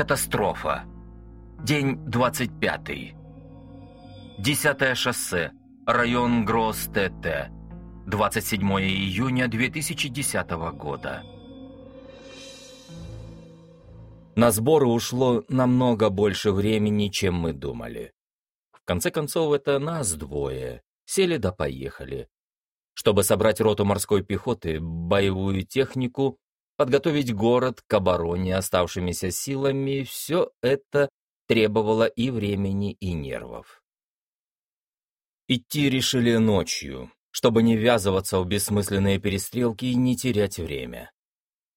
Катастрофа. День 25. Десятое шоссе. Район Гросс-ТТ. 27 июня 2010 года. На сборы ушло намного больше времени, чем мы думали. В конце концов, это нас двое. Сели да поехали. Чтобы собрать роту морской пехоты, боевую технику, подготовить город к обороне оставшимися силами, все это требовало и времени, и нервов. Идти решили ночью, чтобы не ввязываться в бессмысленные перестрелки и не терять время.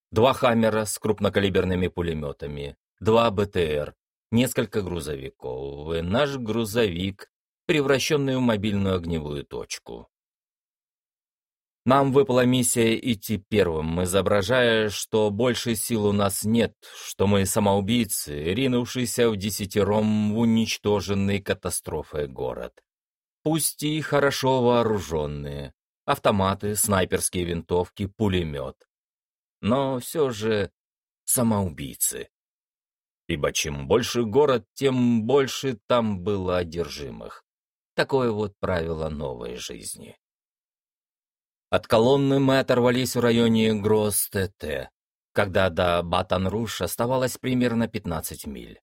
Два «Хаммера» с крупнокалиберными пулеметами, два БТР, несколько грузовиков и наш грузовик, превращенный в мобильную огневую точку. Нам выпала миссия идти первым, изображая, что больше сил у нас нет, что мы самоубийцы, ринувшиеся в десятером в уничтоженный катастрофой город. Пусть и хорошо вооруженные, автоматы, снайперские винтовки, пулемет но все же самоубийцы. Ибо чем больше город, тем больше там было одержимых. Такое вот правило новой жизни. От колонны мы оторвались в районе Гросс-ТТ, когда до Батан-Руш оставалось примерно 15 миль.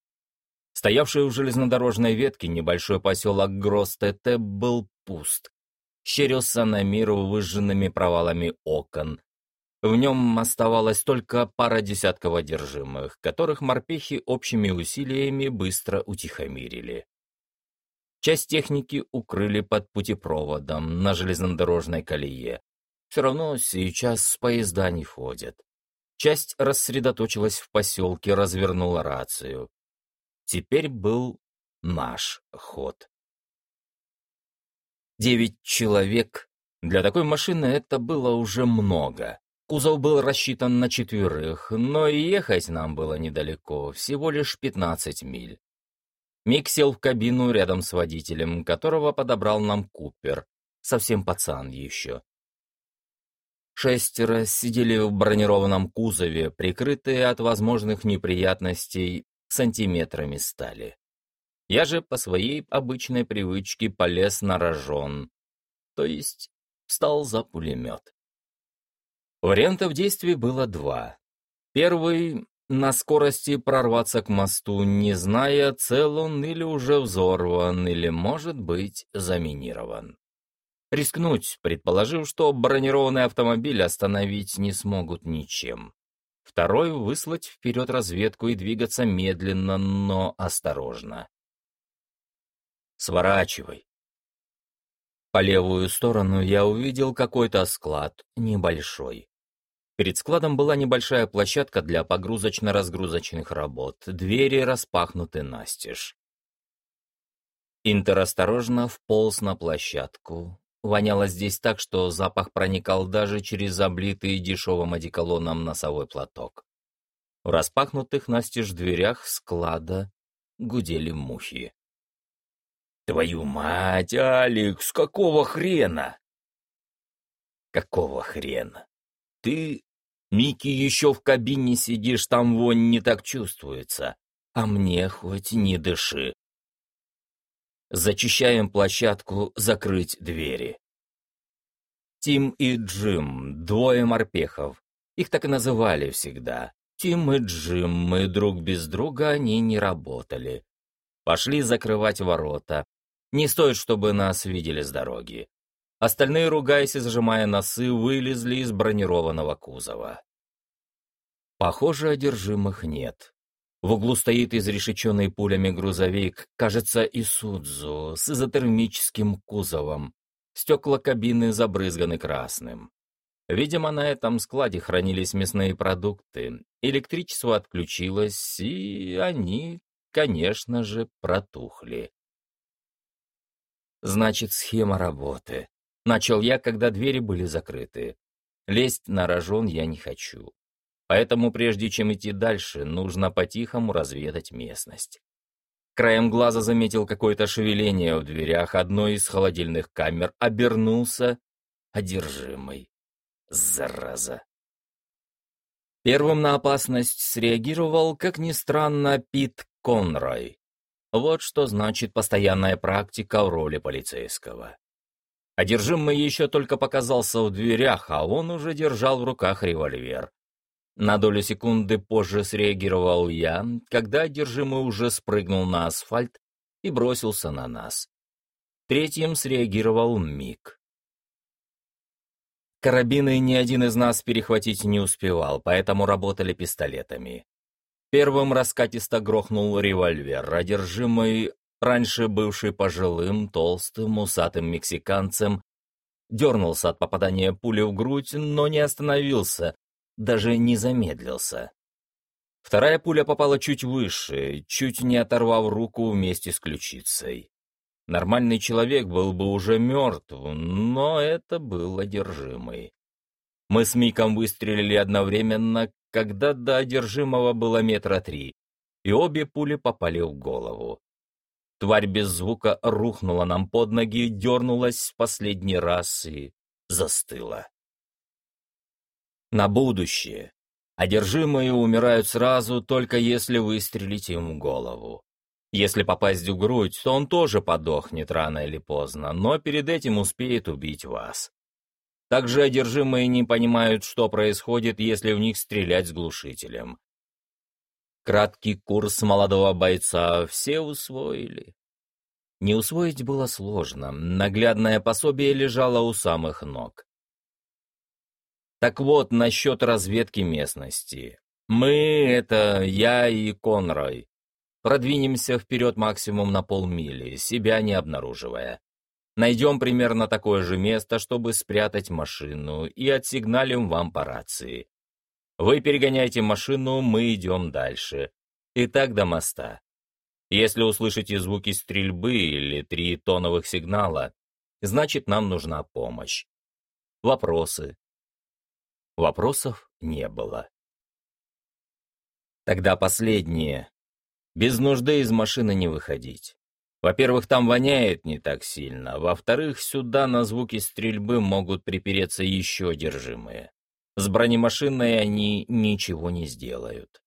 Стоявший у железнодорожной ветки небольшой поселок Гросс-ТТ был пуст. Щерился на мир выжженными провалами окон, в нем оставалась только пара десятков одержимых, которых морпехи общими усилиями быстро утихомирили. Часть техники укрыли под путепроводом на железнодорожной колее. Все равно сейчас поезда не ходят. Часть рассредоточилась в поселке, развернула рацию. Теперь был наш ход. Девять человек. Для такой машины это было уже много. Кузов был рассчитан на четверых, но и ехать нам было недалеко, всего лишь 15 миль. Мик сел в кабину рядом с водителем, которого подобрал нам Купер, совсем пацан еще. Шестеро сидели в бронированном кузове, прикрытые от возможных неприятностей сантиметрами стали. Я же по своей обычной привычке полез на рожон, то есть встал за пулемет. Вариантов действий было два. Первый — на скорости прорваться к мосту, не зная, цел он или уже взорван, или, может быть, заминирован. Рискнуть, предположив, что бронированный автомобиль остановить не смогут ничем. Второй — выслать вперед разведку и двигаться медленно, но осторожно. «Сворачивай», по левую сторону я увидел какой-то склад, небольшой. Перед складом была небольшая площадка для погрузочно-разгрузочных работ, двери распахнуты настежь. Интер осторожно вполз на площадку. Воняло здесь так, что запах проникал даже через облитый дешевым одеколоном носовой платок. В распахнутых настежь дверях склада гудели мухи. «Твою мать, Алекс, какого хрена?» «Какого хрена? Ты Микки еще в кабине сидишь, там вонь не так чувствуется. А мне хоть не дыши. Зачищаем площадку, закрыть двери. Тим и Джим, двое морпехов. Их так и называли всегда. Тим и Джим, мы друг без друга, они не работали. Пошли закрывать ворота. Не стоит, чтобы нас видели с дороги. Остальные, ругаясь и зажимая носы, вылезли из бронированного кузова. Похоже, одержимых нет. В углу стоит изрешеченный пулями грузовик, кажется, Исудзу, с изотермическим кузовом. Стекла кабины забрызганы красным. Видимо, на этом складе хранились мясные продукты. Электричество отключилось, и они, конечно же, протухли. Значит, схема работы. Начал я, когда двери были закрыты. Лезть на рожон я не хочу. Поэтому прежде чем идти дальше, нужно по-тихому разведать местность. Краем глаза заметил какое-то шевеление в дверях одной из холодильных камер, обернулся одержимый. Зараза. Первым на опасность среагировал, как ни странно, Пит Конрой. Вот что значит постоянная практика в роли полицейского. Одержимый еще только показался в дверях, а он уже держал в руках револьвер. На долю секунды позже среагировал я, когда одержимый уже спрыгнул на асфальт и бросился на нас. Третьим среагировал Мик. Карабины ни один из нас перехватить не успевал, поэтому работали пистолетами. Первым раскатисто грохнул револьвер, одержимый, раньше бывший пожилым, толстым, усатым мексиканцем, дернулся от попадания пули в грудь, но не остановился, даже не замедлился. Вторая пуля попала чуть выше, чуть не оторвав руку вместе с ключицей. Нормальный человек был бы уже мертв, но это был одержимый. Мы с Миком выстрелили одновременно, когда до одержимого было метра три, и обе пули попали в голову. Тварь без звука рухнула нам под ноги, дернулась в последний раз и застыла. На будущее. Одержимые умирают сразу, только если выстрелить им в голову. Если попасть в грудь, то он тоже подохнет рано или поздно, но перед этим успеет убить вас. Также одержимые не понимают, что происходит, если в них стрелять с глушителем. Краткий курс молодого бойца все усвоили. Не усвоить было сложно, наглядное пособие лежало у самых ног. Так вот, насчет разведки местности. Мы — это я и Конрой. Продвинемся вперед максимум на полмили, себя не обнаруживая. Найдем примерно такое же место, чтобы спрятать машину, и отсигналим вам по рации. Вы перегоняете машину, мы идем дальше. И так до моста. Если услышите звуки стрельбы или три тоновых сигнала, значит, нам нужна помощь. Вопросы? Вопросов не было. Тогда последнее. Без нужды из машины не выходить. Во-первых, там воняет не так сильно. Во-вторых, сюда на звуки стрельбы могут припереться еще одержимые. С бронемашиной они ничего не сделают.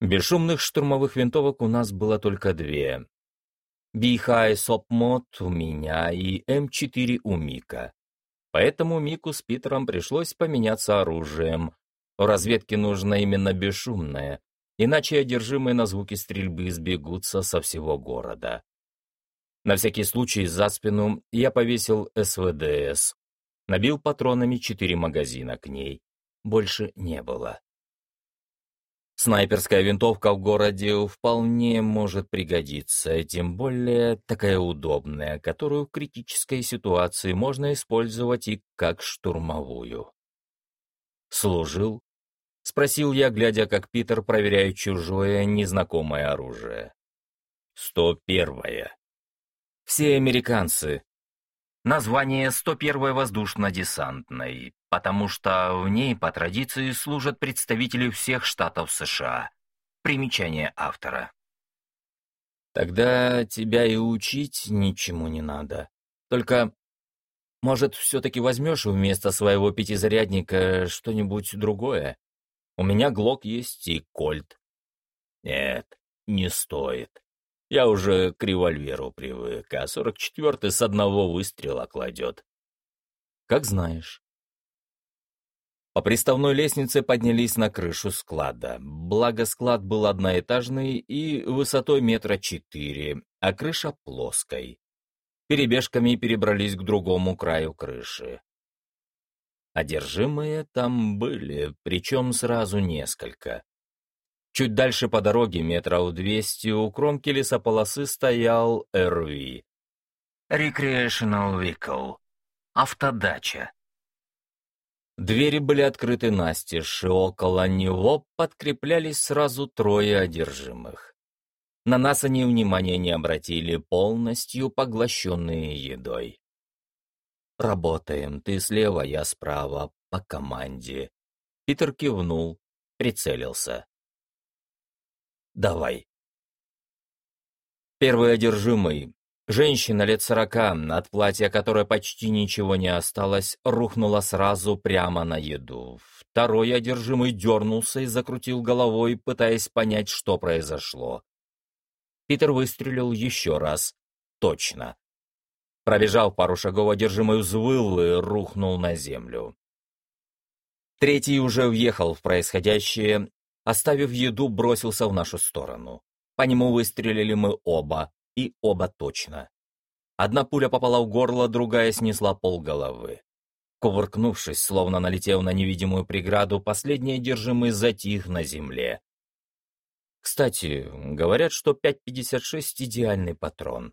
Бесшумных штурмовых винтовок у нас было только две. Бихай Сопмот у меня и М4 у Мика. Поэтому Мику с Питером пришлось поменяться оружием. В разведке нужно именно бесшумное, иначе одержимые на звуки стрельбы сбегутся со всего города. На всякий случай за спину я повесил СВДС, набил патронами четыре магазина к ней. Больше не было. Снайперская винтовка в городе вполне может пригодиться, тем более такая удобная, которую в критической ситуации можно использовать и как штурмовую. Служил — спросил я, глядя, как Питер проверяет чужое, незнакомое оружие. «Сто первое». «Все американцы». Название 101-й воздушно-десантной, потому что в ней по традиции служат представители всех штатов США. Примечание автора. Тогда тебя и учить ничему не надо. Только, может, все-таки возьмешь вместо своего пятизарядника что-нибудь другое? У меня глок есть и кольт. Нет, не стоит. Я уже к револьверу привык, а сорок четвертый с одного выстрела кладет. Как знаешь. По приставной лестнице поднялись на крышу склада. Благо склад был одноэтажный и высотой метра четыре, а крыша плоской. Перебежками перебрались к другому краю крыши. Одержимые там были, причем сразу несколько. Чуть дальше по дороге, метров двести, у кромки лесополосы стоял РВ. Recreational Vehicle. Автодача. Двери были открыты настежь, и около него подкреплялись сразу трое одержимых. На нас они внимания не обратили, полностью поглощенные едой. «Работаем, ты слева, я справа, по команде». Питер кивнул, прицелился. «Давай». Первый одержимый, Женщина лет сорока, от платья которой почти ничего не осталось, рухнула сразу прямо на еду. Второй одержимый дернулся и закрутил головой, пытаясь понять, что произошло. Питер выстрелил еще раз. Точно. Пробежал пару шагов, одержимый взвыл и рухнул на землю. Третий уже въехал в происходящее, оставив еду, бросился в нашу сторону. По нему выстрелили мы оба, и оба точно. Одна пуля попала в горло, другая снесла полголовы. Кувыркнувшись, словно налетев на невидимую преграду, последний одержимый затих на земле. Кстати, говорят, что 5.56 — идеальный патрон.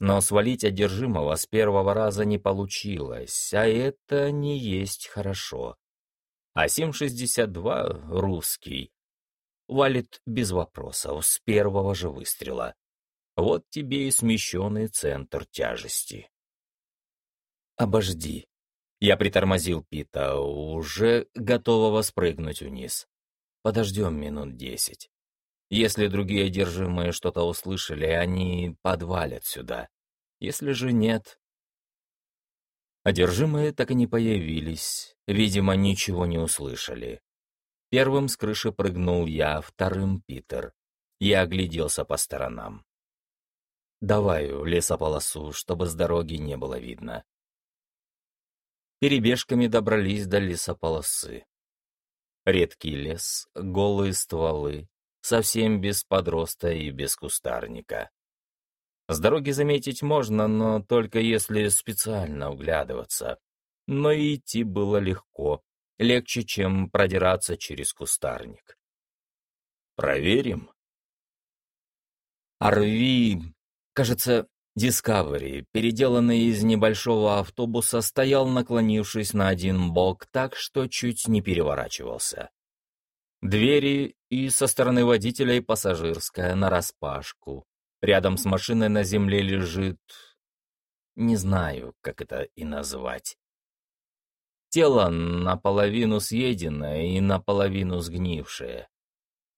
Но свалить одержимого с первого раза не получилось, а это не есть хорошо. А 7.62 — русский. Валит без вопросов, с первого же выстрела. Вот тебе и смещенный центр тяжести. «Обожди», я притормозил Пита, уже готового спрыгнуть вниз. Подождем минут десять. Если другие одержимые что-то услышали, они подвалят сюда. Если же нет... Одержимые так и не появились, видимо, ничего не услышали. Первым с крыши прыгнул я, вторым — Питер. Я огляделся по сторонам. «Давай лесополосу, чтобы с дороги не было видно» перебежками добрались до лесополосы. Редкий лес, голые стволы, совсем без подроста и без кустарника. С дороги заметить можно, но только если специально углядываться. Но идти было легко, легче, чем продираться через кустарник. «Проверим?» Арви, кажется, Discovery, переделанный из небольшого автобуса, стоял, наклонившись на один бок так, что чуть не переворачивался. Двери и со стороны водителя и пассажирская нараспашку. Рядом с машиной на земле лежит... Не знаю, как это и назвать. Тело наполовину съеденное и наполовину сгнившее.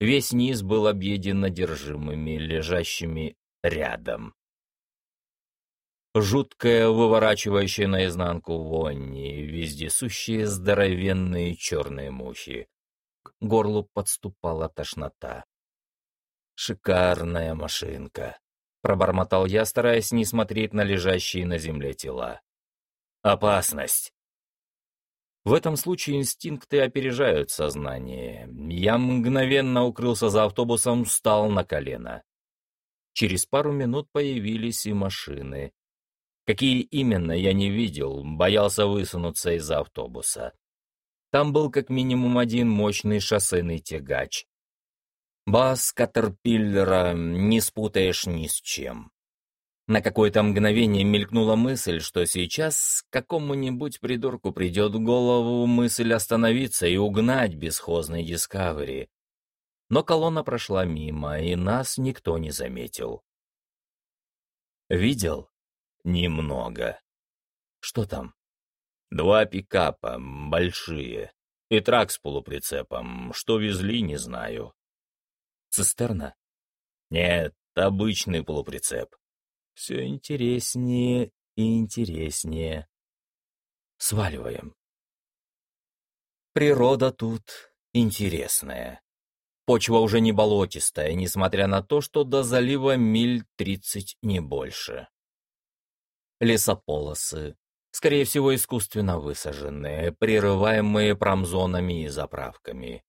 Весь низ был объеден одержимыми, лежащими рядом жуткая, выворачивающая наизнанку вони, вездесущие здоровенные черные мухи. К горлу подступала тошнота. «Шикарная машинка», — пробормотал я, стараясь не смотреть на лежащие на земле тела. «Опасность!» В этом случае инстинкты опережают сознание. Я мгновенно укрылся за автобусом, встал на колено. Через пару минут появились и машины. Какие именно, я не видел, боялся высунуться из автобуса. Там был как минимум один мощный шоссейный тягач. Бас Катерпиллера не спутаешь ни с чем. На какое-то мгновение мелькнула мысль, что сейчас какому-нибудь придурку придет в голову мысль остановиться и угнать бесхозный Дискавери. Но колонна прошла мимо, и нас никто не заметил. «Видел?» Немного. Что там? Два пикапа, большие. И трак с полуприцепом. Что везли, не знаю. Цистерна? Нет, обычный полуприцеп. Все интереснее и интереснее. Сваливаем. Природа тут интересная. Почва уже не болотистая, несмотря на то, что до залива миль тридцать не больше лесополосы, скорее всего, искусственно высаженные, прерываемые промзонами и заправками.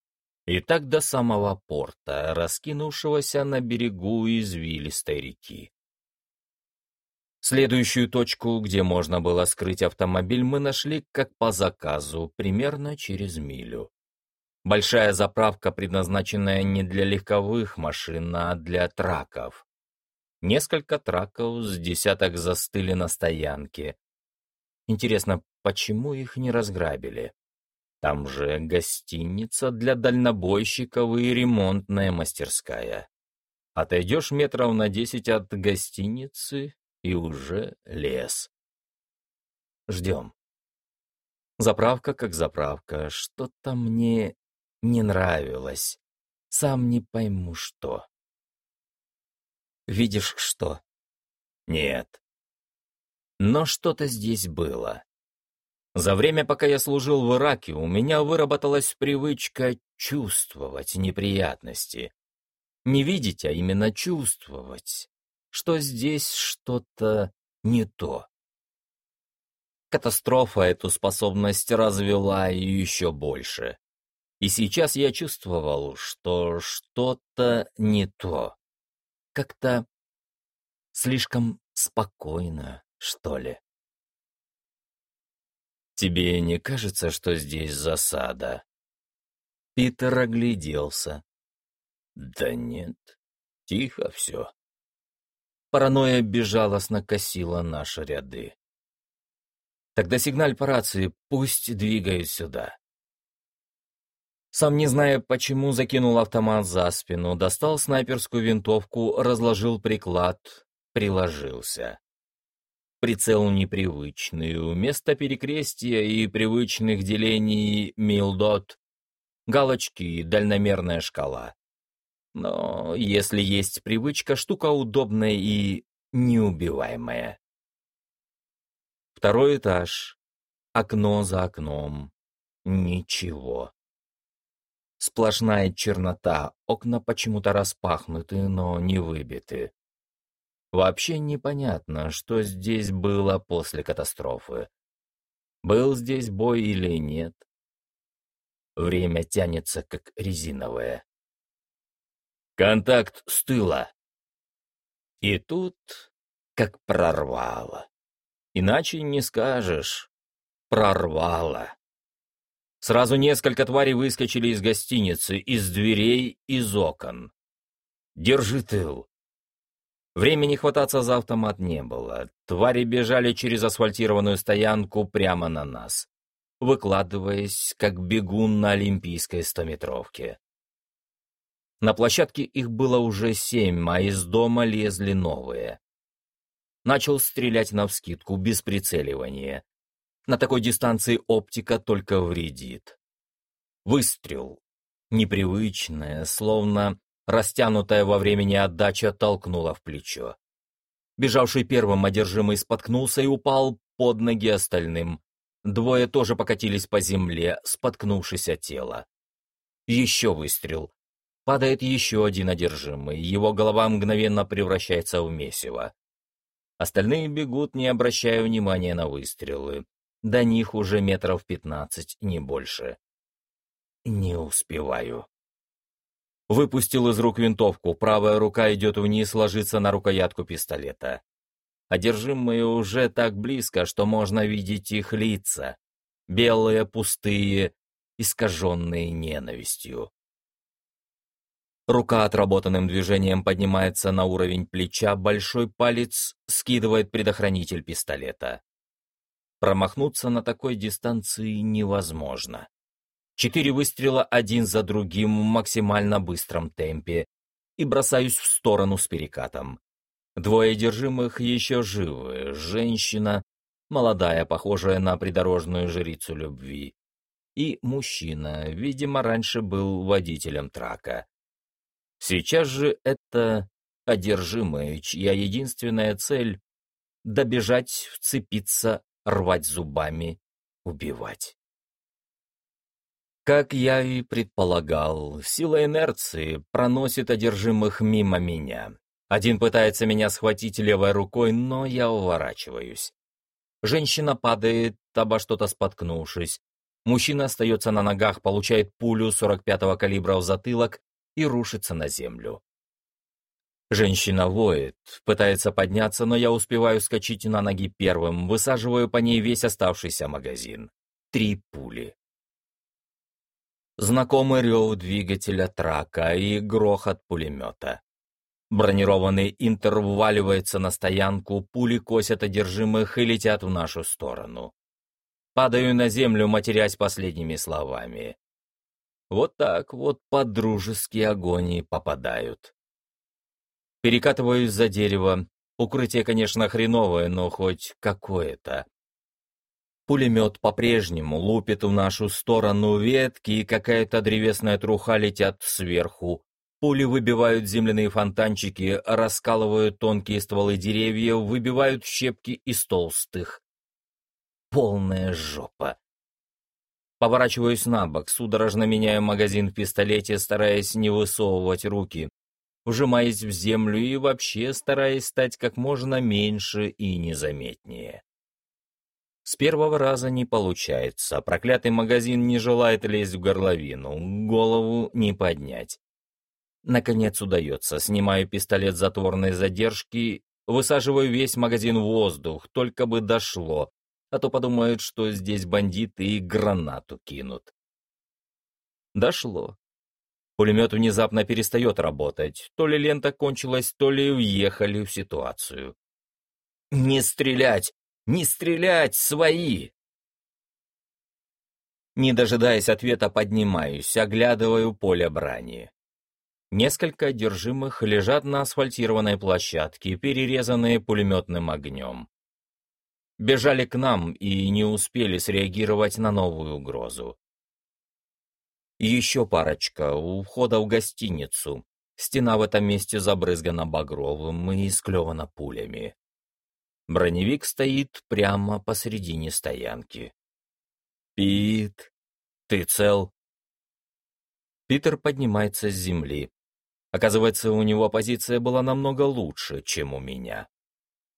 И так до самого порта, раскинувшегося на берегу извилистой реки. Следующую точку, где можно было скрыть автомобиль, мы нашли, как по заказу, примерно через милю. Большая заправка, предназначенная не для легковых машин, а для траков. Несколько траков с десяток застыли на стоянке. Интересно, почему их не разграбили? Там же гостиница для дальнобойщиков и ремонтная мастерская. Отойдешь метров на десять от гостиницы, и уже лес. Ждем. Заправка как заправка, что-то мне не нравилось. Сам не пойму что. «Видишь что?» Нет. Но что-то здесь было. За время, пока я служил в Ираке, у меня выработалась привычка чувствовать неприятности. Не видеть, а именно чувствовать, что здесь что-то не то. Катастрофа эту способность развела еще больше. И сейчас я чувствовал, что что-то не то. Как-то слишком спокойно, что ли. «Тебе не кажется, что здесь засада?» Питер огляделся. «Да нет, тихо все». Паранойя безжалостно косила наши ряды. «Тогда сигналь по рации, пусть двигают сюда». Сам не зная почему, закинул автомат за спину, достал снайперскую винтовку, разложил приклад, приложился. Прицел непривычный, вместо перекрестия и привычных делений милдот, галочки и дальномерная шкала. Но если есть привычка, штука удобная и неубиваемая. Второй этаж. Окно за окном. Ничего. Сплошная чернота, окна почему-то распахнуты, но не выбиты. Вообще непонятно, что здесь было после катастрофы. Был здесь бой или нет. Время тянется, как резиновое. Контакт с тыла. И тут как прорвало. Иначе не скажешь. Прорвало. Сразу несколько тварей выскочили из гостиницы, из дверей, из окон. Держи тыл. Времени хвататься за автомат не было. Твари бежали через асфальтированную стоянку прямо на нас, выкладываясь, как бегун на олимпийской стометровке. На площадке их было уже семь, а из дома лезли новые. Начал стрелять навскидку, без прицеливания. На такой дистанции оптика только вредит. Выстрел. Непривычная, словно Растянутая во времени отдача толкнула в плечо. Бежавший первым одержимый споткнулся и упал под ноги остальным. Двое тоже покатились по земле, споткнувшись от тела. Еще выстрел. Падает еще один одержимый, его голова мгновенно превращается в месиво. Остальные бегут, не обращая внимания на выстрелы. До них уже метров пятнадцать, не больше. Не успеваю. Выпустил из рук винтовку, правая рука идет вниз, ложится на рукоятку пистолета. Одержимые уже так близко, что можно видеть их лица. Белые, пустые, искаженные ненавистью. Рука отработанным движением поднимается на уровень плеча, большой палец скидывает предохранитель пистолета. Промахнуться на такой дистанции невозможно. Четыре выстрела один за другим в максимально быстром темпе и бросаюсь в сторону с перекатом. Двое одержимых еще живы. Женщина, молодая, похожая на придорожную жрицу любви. И мужчина, видимо, раньше был водителем трака. Сейчас же это одержимые, чья единственная цель — добежать, вцепиться, рвать зубами, убивать. Как я и предполагал, сила инерции проносит одержимых мимо меня. Один пытается меня схватить левой рукой, но я уворачиваюсь. Женщина падает, обо что-то споткнувшись. Мужчина остается на ногах, получает пулю 45-го калибра в затылок и рушится на землю. Женщина воет, пытается подняться, но я успеваю скачать на ноги первым, высаживаю по ней весь оставшийся магазин. Три пули. Знакомый рев двигателя трака и грохот пулемета. Бронированный «Интер» вваливается на стоянку, пули косят одержимых и летят в нашу сторону. Падаю на землю, матерясь последними словами. Вот так вот по-дружески агонии попадают. Перекатываюсь за дерево. Укрытие, конечно, хреновое, но хоть какое-то. Пулемет по-прежнему лупит в нашу сторону ветки, и какая-то древесная труха летят сверху, Пули выбивают земляные фонтанчики, раскалывают тонкие стволы деревьев, выбивают щепки из толстых. Полная жопа. Поворачиваюсь на бок, судорожно меняю магазин в пистолете, стараясь не высовывать руки, вжимаясь в землю и вообще стараясь стать как можно меньше и незаметнее. С первого раза не получается, проклятый магазин не желает лезть в горловину, голову не поднять. Наконец удается, снимаю пистолет затворной задержки, высаживаю весь магазин в воздух, только бы дошло, а то подумают, что здесь бандиты и гранату кинут. Дошло. Пулемет внезапно перестает работать. То ли лента кончилась, то ли въехали в ситуацию. «Не стрелять! Не стрелять! Свои!» Не дожидаясь ответа, поднимаюсь, оглядываю поле брани. Несколько одержимых лежат на асфальтированной площадке, перерезанные пулеметным огнем. Бежали к нам и не успели среагировать на новую угрозу. Еще парочка у входа в гостиницу. Стена в этом месте забрызгана багровым и исклевана пулями. Броневик стоит прямо посредине стоянки. «Пит, ты цел?» Питер поднимается с земли. Оказывается, у него позиция была намного лучше, чем у меня.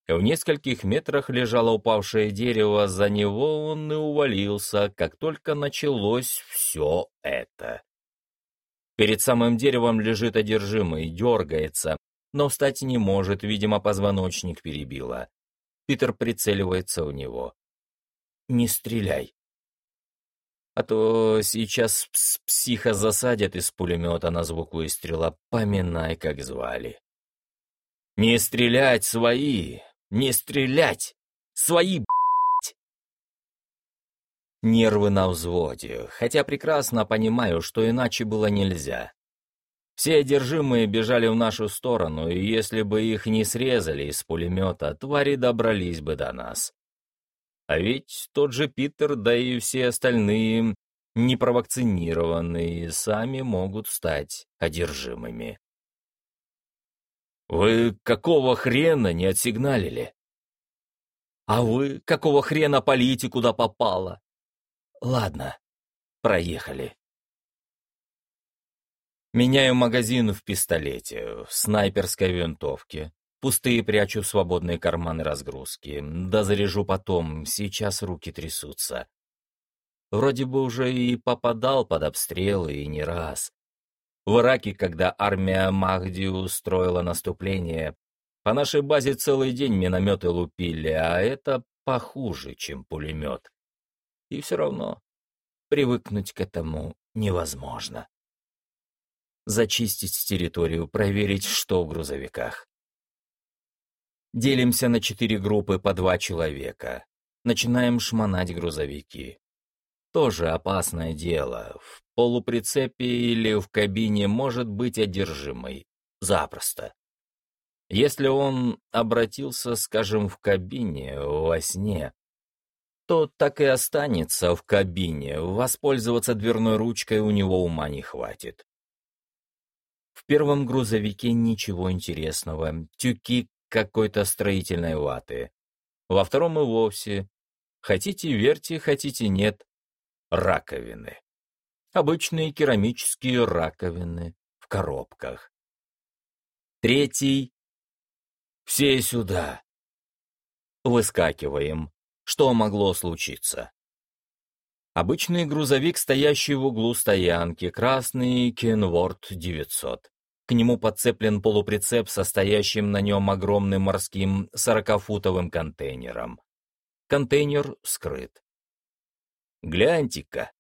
В нескольких метрах лежало упавшее дерево, за него он и увалился, как только началось все это. Перед самым деревом лежит одержимый, дергается, но встать не может, видимо, позвоночник перебило. Питер прицеливается у него. «Не стреляй!» А то сейчас пс психа засадят из пулемета на звук выстрела, поминай, как звали. «Не стрелять, свои! Не стрелять! Свои, б***ь!» Нервы на взводе, хотя прекрасно понимаю, что иначе было нельзя. Все одержимые бежали в нашу сторону, и если бы их не срезали из пулемета, твари добрались бы до нас. А ведь тот же Питер, да и все остальные, непровакцинированные, сами могут стать одержимыми. Вы какого хрена не отсигналили? А вы какого хрена полите куда попало? Ладно, проехали. Меняю магазин в пистолете, в снайперской винтовке. Пустые прячу в свободные карманы разгрузки. Да заряжу потом, сейчас руки трясутся. Вроде бы уже и попадал под обстрелы, и не раз. В Ираке, когда армия Махди устроила наступление, по нашей базе целый день минометы лупили, а это похуже, чем пулемет. И все равно привыкнуть к этому невозможно. Зачистить территорию, проверить, что в грузовиках. Делимся на четыре группы по два человека. Начинаем шмонать грузовики. Тоже опасное дело. В полуприцепе или в кабине может быть одержимый. Запросто. Если он обратился, скажем, в кабине, во сне, то так и останется в кабине, воспользоваться дверной ручкой у него ума не хватит. В первом грузовике ничего интересного, тюки какой-то строительной ваты. Во втором и вовсе. Хотите верьте, хотите нет. Раковины. Обычные керамические раковины в коробках. Третий. Все сюда. Выскакиваем. Что могло случиться? Обычный грузовик, стоящий в углу стоянки, красный Кенворд 900. К нему подцеплен полуприцеп, состоящим на нем огромным морским сорокафутовым контейнером. Контейнер скрыт. Гляньте-ка.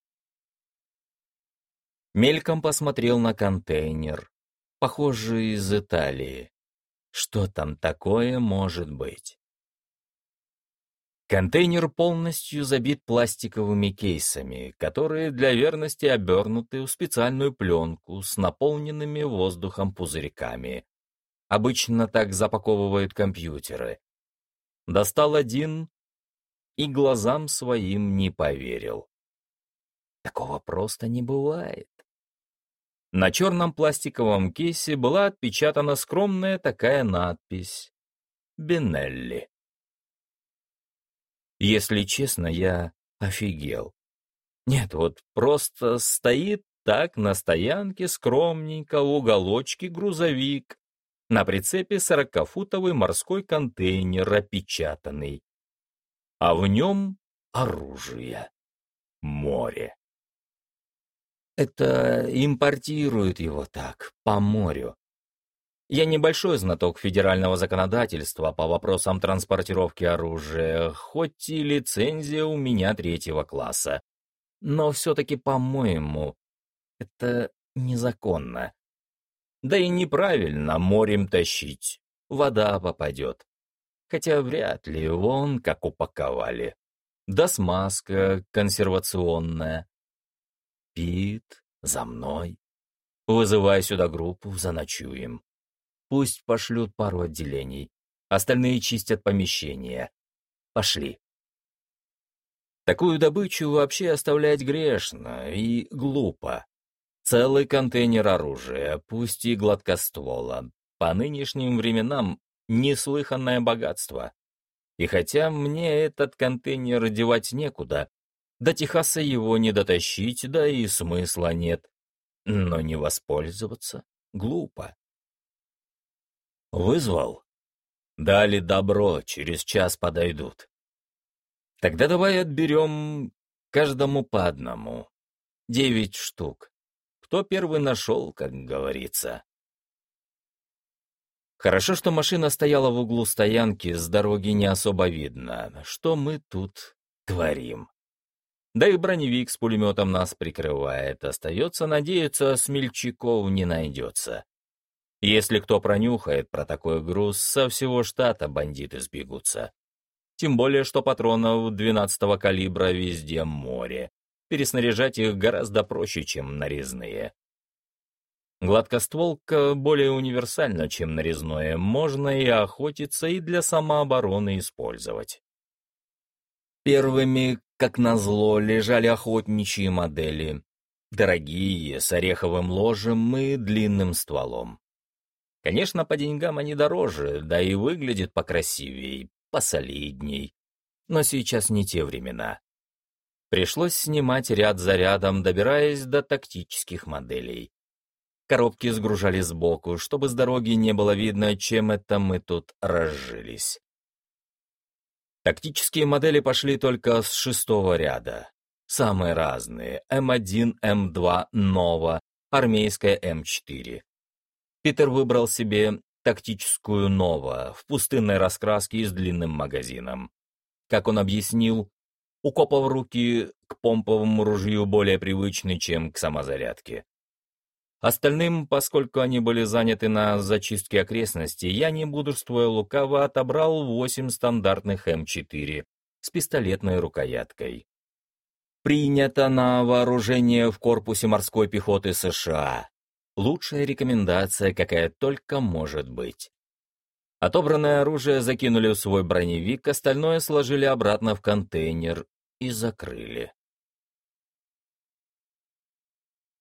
Мельком посмотрел на контейнер. Похоже, из Италии. Что там такое может быть? Контейнер полностью забит пластиковыми кейсами, которые для верности обернуты в специальную пленку с наполненными воздухом пузырьками. Обычно так запаковывают компьютеры. Достал один и глазам своим не поверил. Такого просто не бывает. На черном пластиковом кейсе была отпечатана скромная такая надпись «Бенелли». Если честно, я офигел. Нет, вот просто стоит так на стоянке скромненько в уголочке грузовик, на прицепе сорокафутовый морской контейнер опечатанный, а в нем оружие. Море. Это импортируют его так, по морю. Я небольшой знаток федерального законодательства по вопросам транспортировки оружия, хоть и лицензия у меня третьего класса. Но все-таки, по-моему, это незаконно. Да и неправильно морем тащить. Вода попадет. Хотя вряд ли, вон как упаковали. Да смазка консервационная. Пит, за мной. Вызывай сюда группу, заночуем. Пусть пошлют пару отделений. Остальные чистят помещение. Пошли. Такую добычу вообще оставлять грешно и глупо. Целый контейнер оружия, пусть и гладкоствола. По нынешним временам неслыханное богатство. И хотя мне этот контейнер девать некуда, до Техаса его не дотащить, да и смысла нет. Но не воспользоваться глупо. Вызвал? Дали добро, через час подойдут. Тогда давай отберем каждому по одному. Девять штук. Кто первый нашел, как говорится. Хорошо, что машина стояла в углу стоянки, с дороги не особо видно. Что мы тут творим? Да и броневик с пулеметом нас прикрывает. Остается надеяться, смельчаков не найдется. Если кто пронюхает про такой груз, со всего штата бандиты сбегутся. Тем более, что патронов 12-го калибра везде море переснаряжать их гораздо проще, чем нарезные. Гладкостволка более универсальна, чем нарезное, можно и охотиться, и для самообороны использовать. Первыми, как назло, лежали охотничьи модели. Дорогие, с ореховым ложем и длинным стволом. Конечно, по деньгам они дороже, да и выглядят покрасивей, посолидней. Но сейчас не те времена. Пришлось снимать ряд за рядом, добираясь до тактических моделей. Коробки сгружали сбоку, чтобы с дороги не было видно, чем это мы тут разжились. Тактические модели пошли только с шестого ряда. Самые разные. М1, М2, Нова, армейская М4. Питер выбрал себе тактическую Нова в пустынной раскраске и с длинным магазином. Как он объяснил, у копов руки к помповому ружью более привычны, чем к самозарядке. Остальным, поскольку они были заняты на зачистке окрестностей, я, не мудрствуя лукаво, отобрал восемь стандартных М4 с пистолетной рукояткой. Принято на вооружение в корпусе морской пехоты США. Лучшая рекомендация, какая только может быть. Отобранное оружие закинули в свой броневик, остальное сложили обратно в контейнер и закрыли.